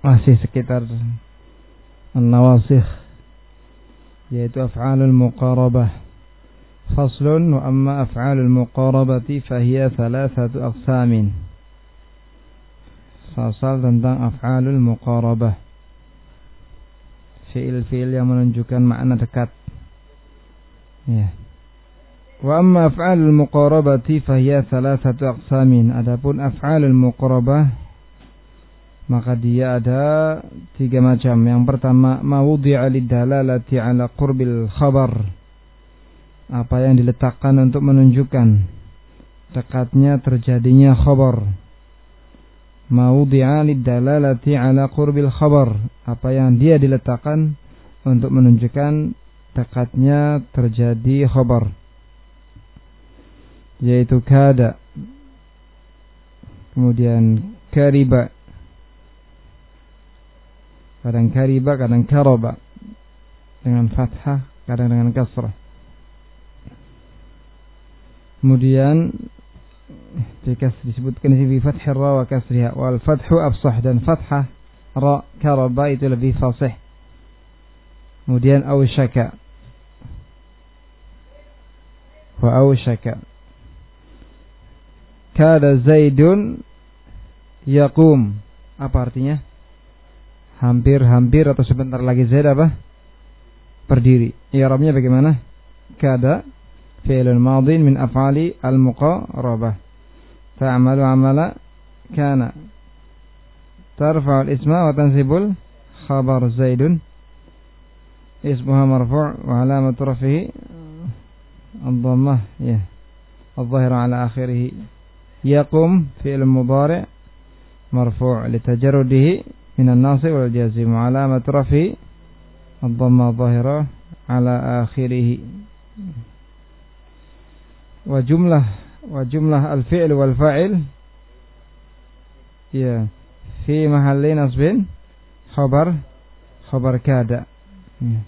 masih sekitar nawasikh yaitu af'alul muqarabah faslun wa amma af'alul muqarabati fahiya thalathatu aqsamin fasal tentang af'alul muqarabah fiil-fiil yang menunjukkan makna dekat ya wa amma af'alul muqarabati fahiya thalathatu aqsamin adapun af'alul muqarabah maka dia ada tiga macam. Yang pertama, mawudi'a lidalalati ala qurbil khabar. Apa yang diletakkan untuk menunjukkan dekatnya terjadinya khabar. Mawudi'a lidalalati ala qurbil khabar. Apa yang dia diletakkan untuk menunjukkan dekatnya terjadi khabar. Yaitu kada. Kemudian kariba kadang kariba kadang karaba dengan fathah kadang dengan kasrah kemudian jika disebutkan di fathah ra wa kasriha wal fathu absah dan fathah ra karaba itu lebih fasih kemudian awshaka wa awshaka kada zaidun yaqum apa artinya hampir-hampir atau sebentar lagi Zaid apa? Berdiri. I'rabnya bagaimana? Kada fi'lun madin min af'ali al-muqarabah. Ta'malu amala kana. Tarfa'u al-isma wa tansibul khabar Zaidun. Ismuha marfu' wa alamatu rafihi الضمة yeah. الظاهر على آخره يقوم فعل مضارع مرفوع لتجرده من nasib wal jazim alamat rafi ad-dhamma zahirah ala akhirih wa jumlah al-fi'l wal خبر ya, ya.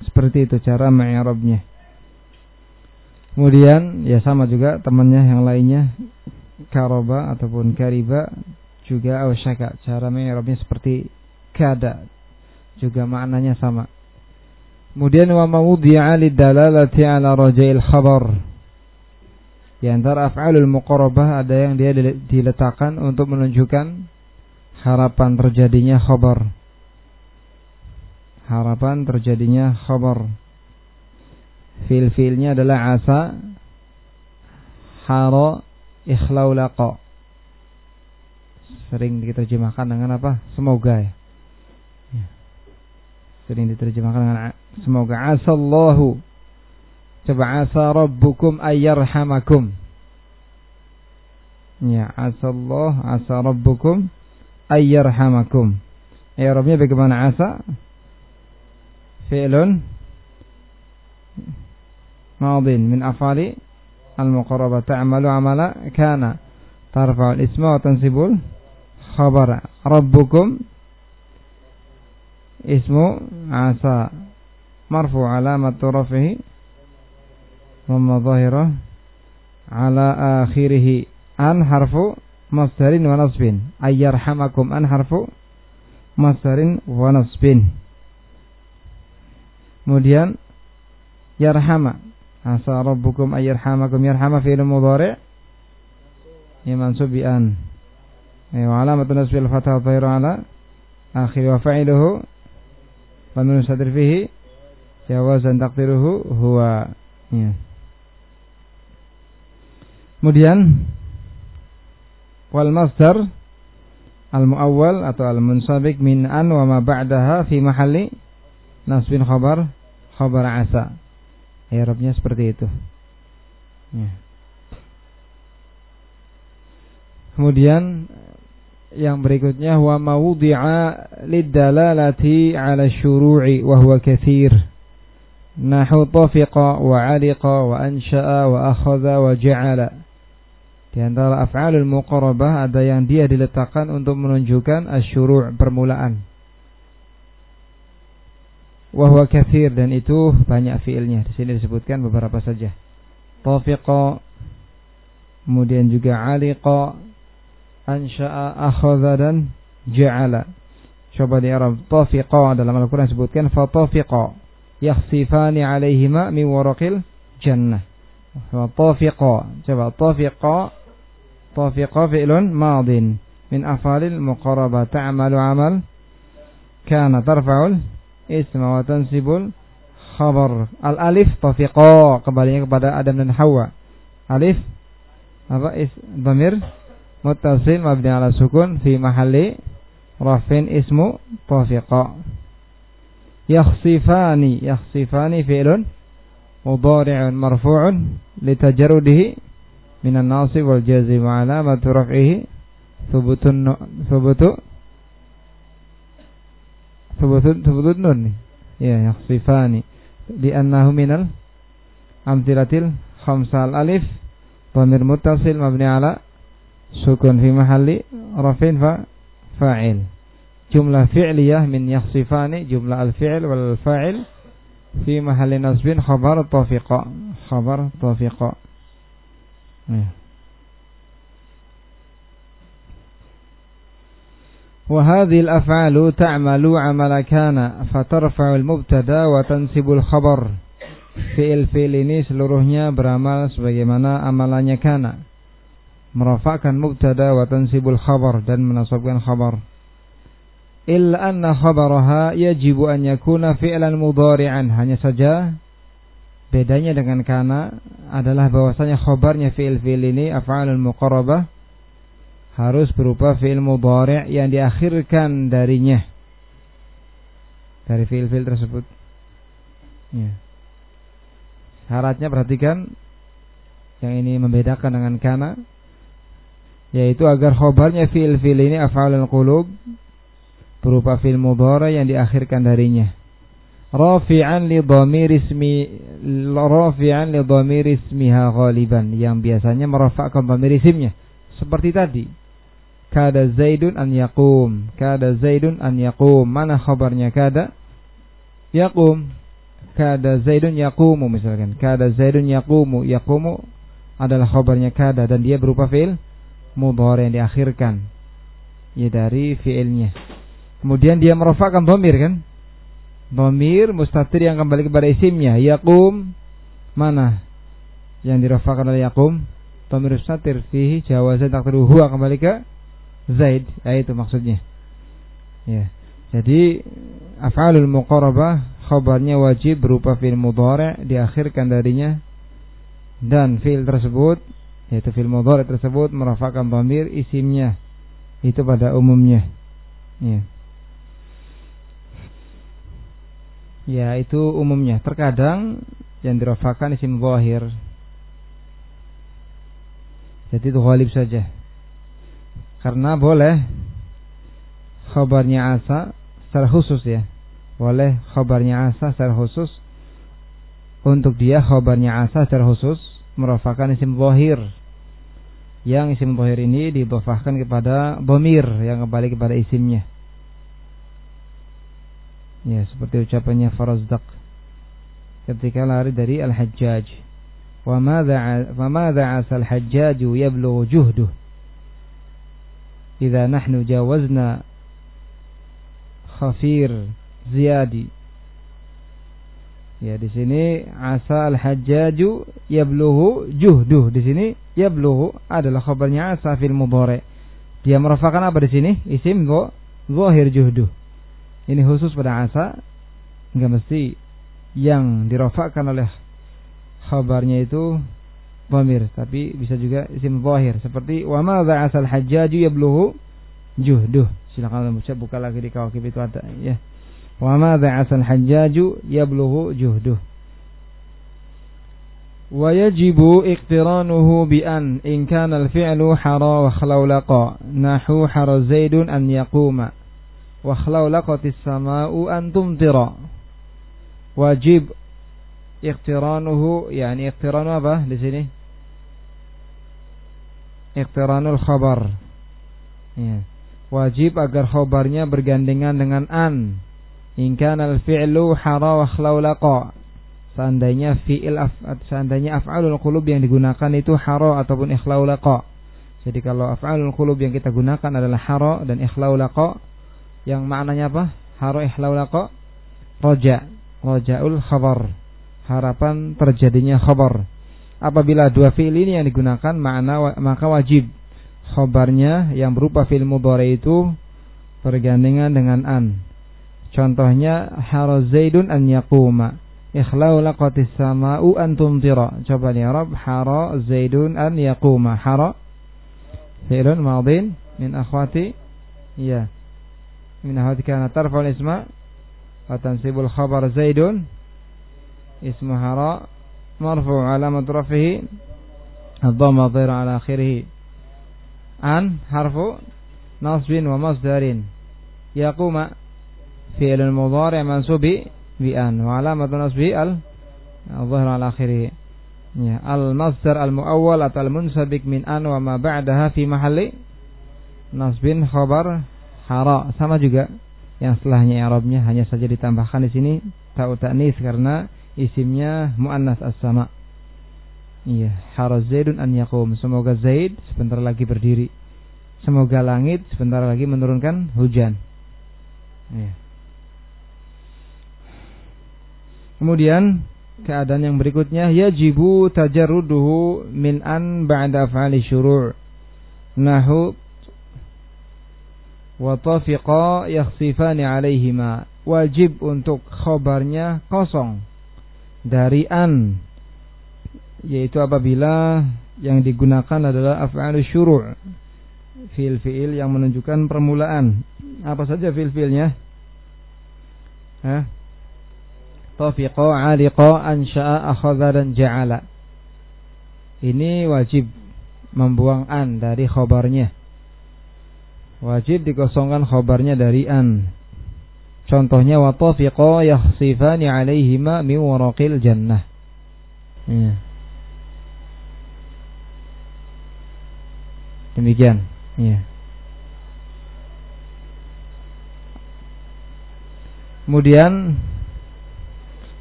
Seperti itu cara mi'rabnya. Kemudian ya sama juga temannya yang lainnya karoba ataupun kariba juga awsyaka cara mengi'rabnya seperti kada juga maknanya sama. Kemudian wa mawdi'a lidalalati ala raja'il khabar. Di antara af'alul muqarabah ada yang dia diletakkan untuk menunjukkan harapan terjadinya khabar. Harapan terjadinya khabar. Fil-filnya adalah asa hara ikhlaulaqa sering diterjemahkan dengan apa? Semoga ya. ya. Sering diterjemahkan dengan semoga asallahu. Coba asa rabbukum ayyarhamakum. Ya, asallah asa rabbukum ayyarhamakum. Ya Rabbnya bagaimana asa? Fi'lun madin min afali al-muqarrabah ta'malu amala kana tarfa'ul isma wa tansibul khabar rabbukum. Ismu asa marfu alamat rafihi wa zahirah ala akhirih an harfu masdarin wa nasbin. Ayyarhamakum an harfu masdarin wa nasbin. Kemudian yarhama. Asa rabbukum ayyarhamakum. Yarhama fi'il mudhari' ya Eh, wa alamatu nasbil fathah dhahira ala akhir wa fa'iluhu wa nun sadir fihi jawazan taqdiruhu huwa ya. kemudian wal masdar al muawwal atau al munsabik min an wa ma ba'daha fi mahalli nasbin khabar khabar asa ya, Arabnya seperti itu ya. kemudian yang berikutnya wa mawdi'a lidalalati 'ala syuru'i wa huwa katsir. Nahu tafiqa wa 'aliqa wa ansha'a wa akhadha wa ja'ala. Di antara af'alul muqarabah ada yang dia diletakkan untuk menunjukkan asyuru' permulaan. Wa huwa katsir dan itu banyak fiilnya. Di sini disebutkan beberapa saja. Tafiqa kemudian juga 'aliqa ansha'a akhadha dan ja'ala. Coba di Arab tafiqa dalam Al-Qur'an sebutkan fatafiqa yakhsifani alaihima min waraqil jannah. Tafiqa. Coba tafiqa tafiqa fi'lun madin min afalil muqarabah ta'malu amal kana tarfa'ul isma wa tansibul khabar. Al alif tafiqa kembalinya kepada Adam dan Hawa. Alif apa is dhamir muttasil mabni ala sukun fi mahalli rafin ismu tafiqa yakhsifani yakhsifani fi'lun mudari'un marfu'un litajarrudihi minan nasib wal jazim alamatu raf'ihi thubutun thubutu thubutun thubutun nun. Ya yakhsifani. Li'annahu minal amtilatil khamsal alif. Dhamir muttasil mabni ala سكن في محل رفع فاعل جملة فعلية من يخصفان جملة الفعل والفاعل في محل نصب خبر طفق خبر طفق وهذه الأفعال تعمل عمل كان فترفع المبتدا وتنسب الخبر fiil fiil ini seluruhnya beramal sebagaimana amalannya kana. Merafakkan mubtada wa tansibul khabar dan menasabkan khabar. Illa anna khabaraha yajibu an yakuna fi'lan mudhari'an. Hanya saja bedanya dengan kana adalah bahwasanya khabarnya fi'il-fi'il ini af'alul muqarrabah harus berupa fi'il mudhari' yang diakhirkan darinya. Dari fi'il-fi'il tersebut. Ya. syaratnya perhatikan yang ini membedakan dengan kana yaitu agar khobarnya fi'il fi'il ini af'alul qulub berupa fi'il mudhara yang diakhirkan darinya. Rafi'an li dhamir ismi rafi'an li dhamir ismiha ghaliban yang biasanya merafa'kan dhamir isimnya. Seperti tadi kada zaidun an yaqum kada zaidun an yaqum. Mana khabarnya? Kada yaqum. Kada zaidun yaqumu misalkan. Kada zaidun yaqumu. Yaqumu adalah khabarnya kada dan dia berupa fi'il mudhari yang diakhirkan ya dari fiilnya. Kemudian dia merofakkan domir kan? Domir mustatir yang kembali kepada isimnya. Yakum mana? Yang dirofakkan oleh Yakum. Domir mustatir fihi jawazan takdiru huwa kembali ke Zaid. Ya itu maksudnya. Ya. Jadi af'alul muqarabah khabarnya wajib berupa fi'il mudhari diakhirkan darinya dan fi'il tersebut yaitu fil mudhari tersebut merafakan dhamir isimnya. Itu pada umumnya. Ya. Ya itu umumnya. Terkadang yang dirafakan isim zahir. Jadi itu ghalib saja. Karena boleh khabarnya asa secara khusus ya. Boleh khabarnya asa secara khusus. Untuk dia khabarnya asa secara khusus merafakan isim zahir yang isim tohir ini dibafahkan kepada bomir yang kembali kepada isimnya. Ya, seperti ucapannya Farazdak ketika lari dari Al-Hajjaj. Wa madza asal hajjaj yablughu juhduh. Idza nahnu jawazna khafir ziyadi Ya di sini asa al-hajjaju yabluhu juhduh. Di sini yabluhu adalah khabarnya asa fil mudhari. Dia merafakan apa di sini? Isim go zahir juhduh. Ini khusus pada asa enggak mesti yang dirafakkan oleh khabarnya itu dhamir, tapi bisa juga isim zahir seperti wa ma asal hajjaju yabluhu juhduh. Silakan baca buka lagi di kawakib itu ada ya. Wa ma ba'asal hajjaju yablughu juhduh. Wa yajibu iqtiranuhu bi an in kana al-fi'lu hara wa khlawlaqa nahu hara zaidun an yaquma wa khlawlaqatis sama'u an tumtira. Wajib iqtiranuhu yani iqtiranu apa di sini? Iqtiranul khabar. Ya. Wajib agar khabarnya bergandengan dengan an in kana al-fi'lu hara wa khlaulaqa seandainya fi'il af, seandainya af'alul qulub yang digunakan itu hara ataupun ikhlaulaqa Jadi kalau af'alul qulub yang kita gunakan adalah haro dan ikhlaulaqa yang maknanya apa? Haro ikhlaulaqa roja, rojaul khabar. Harapan terjadinya khabar. Apabila dua fi'il ini yang digunakan makna maka wajib khabarnya yang berupa fi'il mudhari itu bergandengan dengan an. Contohnya haro zaidun an yaquma Ikhlau laqatis sama'u an tumtira. Coba nih Arab hara Zaidun an yaquma. Hara fi'lun madin min akhwati ya. Min akhwati kana tarfa'ul isma wa tansibul khabar Zaidun ismu hara marfu' alamat rafihi الضمة ضير على آخره عن حرف نصب ومصدر يقوم fi'il mudhari' ya mansub bi an wa alamatu nasbi al dhahir al akhiri ya al masdar al muawwal atau al munsabik min an wa ma ba'daha fi mahalli nasbin khabar hara sama juga yang setelahnya ya Arabnya hanya saja ditambahkan di sini tau taknis karena isimnya muannas as-sama. Iya, hara Zaidun an yakum. Semoga Zaid sebentar lagi berdiri. Semoga langit sebentar lagi menurunkan hujan. Iya. Kemudian keadaan yang berikutnya yajibu tajarruduhu min an ba'da af'ali syuru' nahu wa tafiqa yakhsifani alaihima wajib untuk khabarnya kosong. Dari an yaitu apabila yang digunakan adalah af'al syuru' fiil-fiil yang menunjukkan permulaan. Apa saja fiil-fiilnya Hah? Tafiqa aliqa ansha'a akhadha dan ja'ala. Ini wajib membuang an dari khobarnya wajib dikosongkan khobarnya dari an. Contohnya wa tafiqa yakhsifani alaihima min waraqil jannah. Ya. demikian. Ya. Kemudian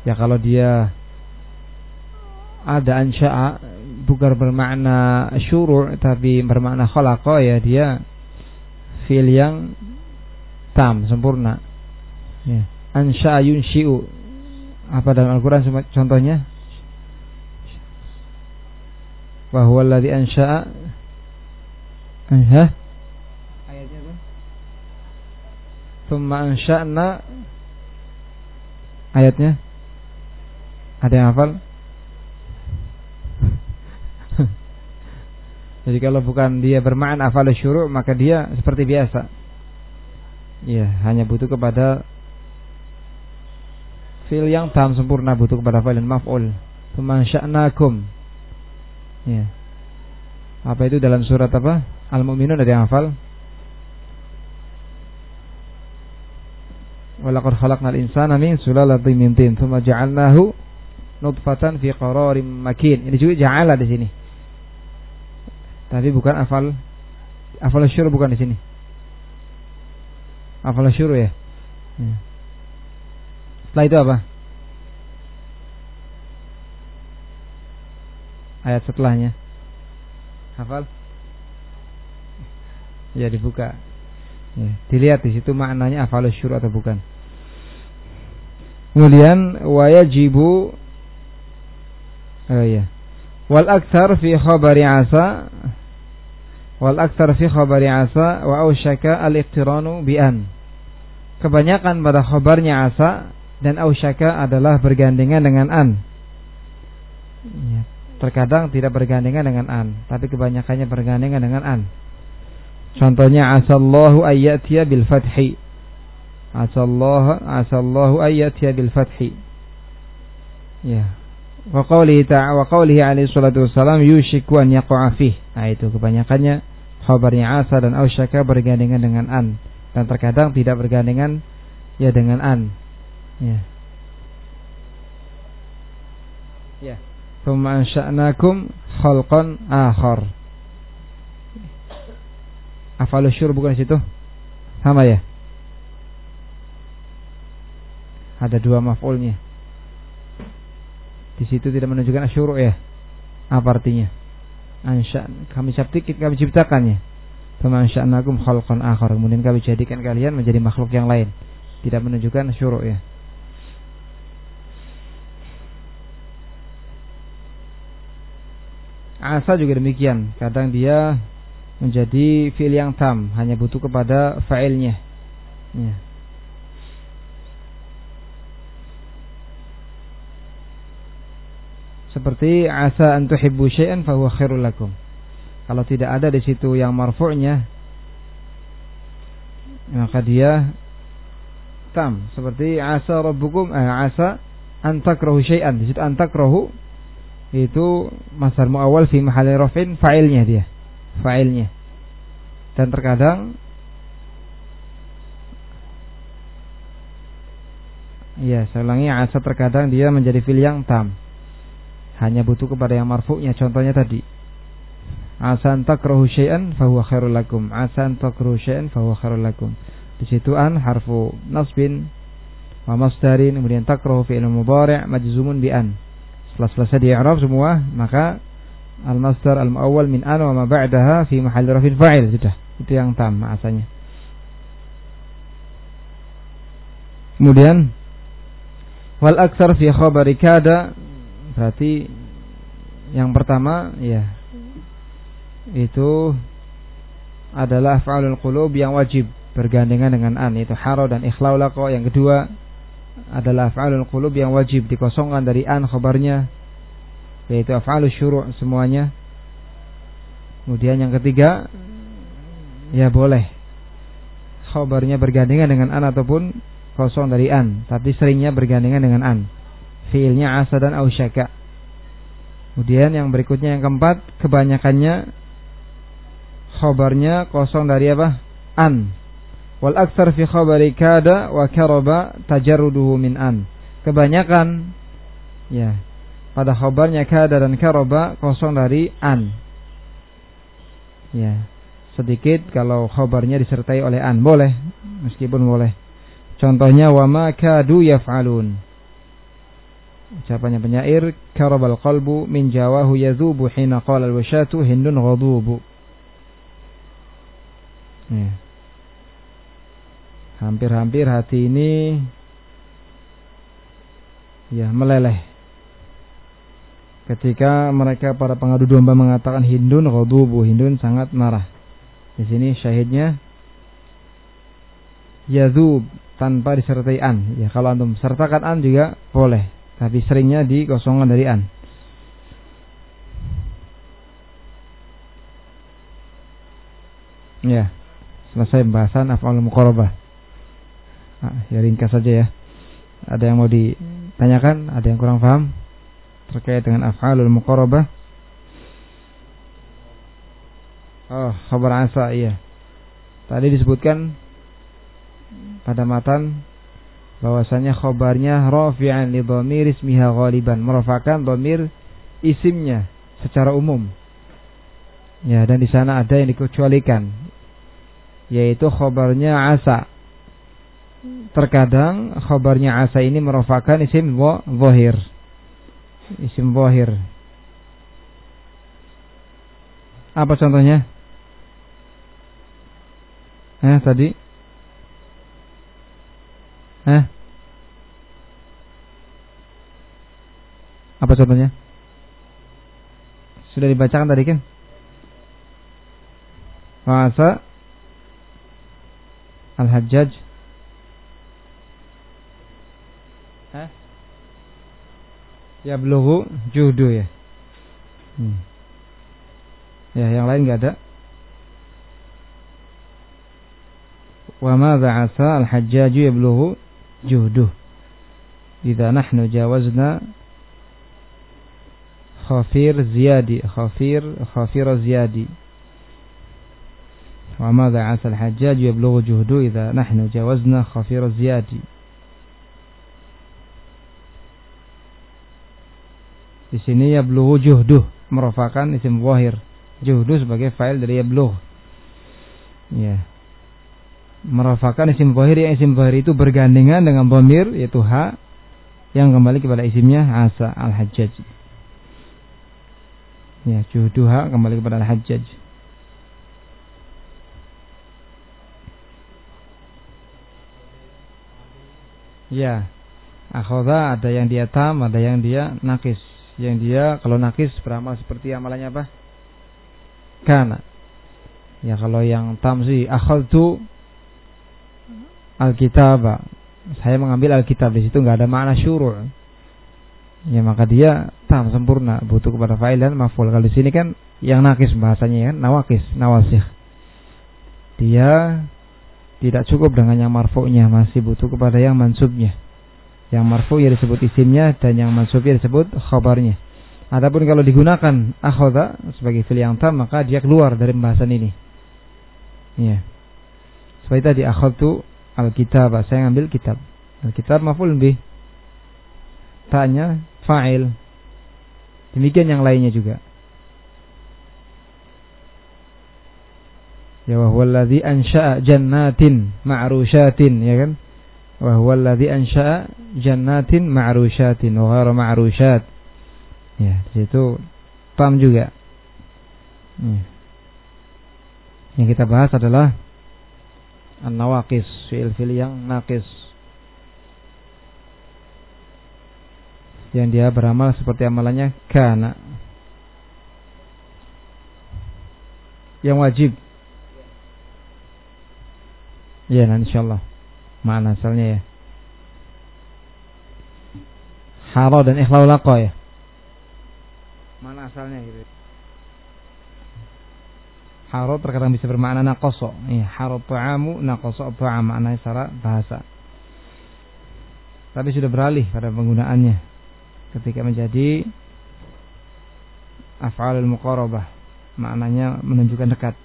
ya kalau dia ada ansya'a bukan bermakna syuru' tapi bermakna khalaqa ya dia fil yang tam sempurna. Ya. Ansya'a yunshi'u. Apa dalam Al-Qur'an contohnya? Bahwa alladhi ansya'a. Hah? Ayatnya apa? Thumma ansha'na Ayatnya ada yang hafal? Jadi kalau bukan dia bermakna hafal syuru' maka dia seperti biasa. Ya, hanya butuh kepada fil yang tam sempurna butuh kepada fa'il maf'ul. Faman sya'nakum. Ya. Apa itu dalam surat apa? Al-Mu'minun ada yang hafal? Walaqad khalaqnal insana min sulalatin min tin, ja'alnahu nutfatan fi qararim makin. Ini juga ja'ala di sini. Tapi bukan afal afal syur bukan di sini. Afal syur ya. ya. Setelah itu apa? Ayat setelahnya. Hafal? Ya dibuka. Ya, dilihat di situ maknanya afal syur atau bukan. Kemudian wajibu Oh iya. Wal aktsar fi khabari asa wal aktsar fi khabari asa wa ausyaka al iqtiranu bi an. Kebanyakan pada khabarnya asa dan ausyaka adalah bergandengan dengan an. Ya, terkadang tidak bergandengan dengan an, tapi kebanyakannya bergandengan dengan an. Contohnya asallahu ayyatiya bil fathi. Asallahu asallahu ayyatiya bil fathi. Ya, wa qawlihi ta'ala wa qawlihi alaihi salatu wassalam yushiku an yaqa'a. Nah itu kebanyakannya khabarnya asa dan ausyaka bergandengan dengan an dan terkadang tidak bergandengan ya dengan an. Ya. Ya. Thumma ansha'nakum khalqan akhar. Afalu syur bukan situ? Sama ya? Ada dua maf'ulnya. Di situ tidak menunjukkan asyuru ya. Apa artinya? ansya kami ciptakan kami ciptakannya Famansya'nakum khalqan akhar. Kemudian kami jadikan kalian menjadi makhluk yang lain. Tidak menunjukkan syuruk ya. Asa juga demikian. Kadang dia menjadi fi'il yang tam, hanya butuh kepada fa'ilnya. Ya. Seperti asa an tuhibbu syai'an fa. Kalau tidak ada di situ yang marfu'nya maka dia tam. Seperti asa rabbukum eh, asa antakrahu syai'an. Di situ antakrahu itu masar muawal fi mahalli rafin fa'ilnya dia. Fa'ilnya. Dan terkadang ya saya ulangi asa terkadang dia menjadi fil yang tam hanya butuh kepada yang marfu'nya contohnya tadi Asan takrahu syai'an fahuwa khairul lakum. Asan takrahu syai'an fahuwa khairul lakum. Di situ an harfu nasbin wa masdarin kemudian takrahu fi'il mudhari' majzumun bi an. Setelah selesai di i'rab semua, maka al-masdar al-muawwal min an wa ma ba'daha fi mahalli rafin fa'il sudah. Itu yang tam asalnya. Kemudian wal aksar fi khabari kada berarti yang pertama ya itu adalah fa'alul qulub yang wajib bergandengan dengan an itu haro dan ikhlaulaqo yang kedua adalah fa'alul qulub yang wajib dikosongkan dari an khabarnya yaitu af'alus syuru' semuanya. Kemudian yang ketiga ya boleh khabarnya bergandengan dengan an ataupun kosong dari an tapi seringnya bergandengan dengan an fiilnya asa dan ausyaka kemudian yang berikutnya yang keempat kebanyakannya khobarnya kosong dari apa? An. Wal aksar fi khabari kada wa karaba tajarruduhu min an. Kebanyakan ya pada khabarnya kada dan karaba kosong dari an. Ya. Sedikit kalau khabarnya disertai oleh an boleh meskipun boleh. Contohnya wa ma kadu yaf'alun. Ucapannya penyair karabal qalbu min jawahu yadhubu hina qala al-washatu hindun ghadubu. Ya. Hampir-hampir hati ini ya meleleh. Ketika mereka para pengadu domba mengatakan Hindun ghadubu, Hindun sangat marah. Di sini syahidnya yadzub tanpa disertai an. Ya kalau antum sertakan an juga boleh, tapi seringnya dikosongkan dari an. Ya. Selesai pembahasan af'al muqarabah. Nah, ya ringkas saja ya. Ada yang mau ditanyakan? Ada yang kurang paham terkait dengan af'alul muqarabah? Oh, khabar asa iya. Tadi disebutkan pada matan bahwasanya khabarnya rafi'an li dhamir ismiha ghaliban, merupakan dhamir isimnya secara umum. Ya, dan di sana ada yang dikecualikan yaitu khobarnya asa. Terkadang khobarnya asa ini merupakan isim zahir. Isim zahir. Apa contohnya? Eh tadi? Eh? Apa contohnya? Sudah dibacakan tadi kan? Masa Al-Hajjaj? Ya beluhu juhdu ya hmm. Ya yang lain nggak ada Wa madza asa al-hajjaj yablughu juhduh idza nahnu jawazna khafir ziyadi khafir khafir ziyadi wa madha asa al-hajjaj yablughu juhdu idza nahnu jawazna khafir ziyadi Di sini yablughu juhduh merupakan isim zahir. Juhdu sebagai fa'il dari yablugh. Ya. Merupakan isim wahir yang isim wahir itu bergandengan dengan bomir yaitu ha yang kembali kepada isimnya asa al-hajjaj. Ya, juhduha kembali kepada Al-Hajjaj. Ya, akhoda ada yang dia tam, ada yang dia nakis. Yang dia kalau nakis beramal seperti amalannya apa? Kana. Ya kalau yang tam sih akhadtu alkitab. Saya mengambil alkitab di situ nggak ada makna syuru'. Ya maka dia tam sempurna butuh kepada fa'il dan maf'ul. Kalau di sini kan yang nakis bahasanya kan nawakis, nawasih. Dia tidak cukup dengan yang marfu'nya, masih butuh kepada yang mansubnya. Yang marfu' ya disebut isimnya dan yang mansub ya disebut khabarnya. Adapun kalau digunakan akhoda sebagai fil yang tam maka dia keluar dari pembahasan ini. Ya. Seperti tadi akhadtu al-kitab, saya ngambil kitab. Al-kitab maf'ul bih. Tanya fa'il. Demikian yang lainnya juga. ya wa huwa alladhi ansha'a jannatin ma'rushatin ya kan wa huwa alladhi ansha'a jannatin ma'rushatin wa ghairu ma'rushat ya di situ tam juga ya. yang kita bahas adalah an-nawaqis fi'il-fi'il yang naqis yang dia beramal seperti amalannya kana yang wajib Iya, nanti insyaallah. Mana asalnya ya? Haro dan ikhlau laqo ya. Mana asalnya gitu? Haro terkadang bisa bermakna nakoso. Iya, haro ta'amu nakoso ta'am maknanya secara bahasa. Tapi sudah beralih pada penggunaannya ketika menjadi af'alul muqarabah. Maknanya menunjukkan dekat.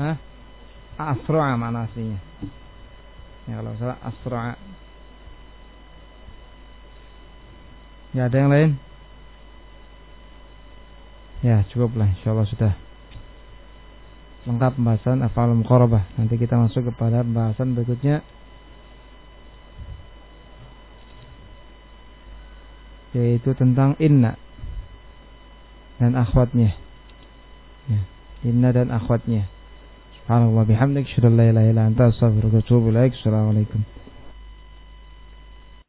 Hah? Asra'a mana aslinya? Ya kalau salah asra'a. Ya ada yang lain? Ya cukuplah insyaallah sudah lengkap pembahasan afal muqarabah. Nanti kita masuk kepada pembahasan berikutnya yaitu tentang inna dan akhwatnya. Ya. Inna dan akhwatnya. Subhanallah bihamdik. Syukurlah. Assalamualaikum.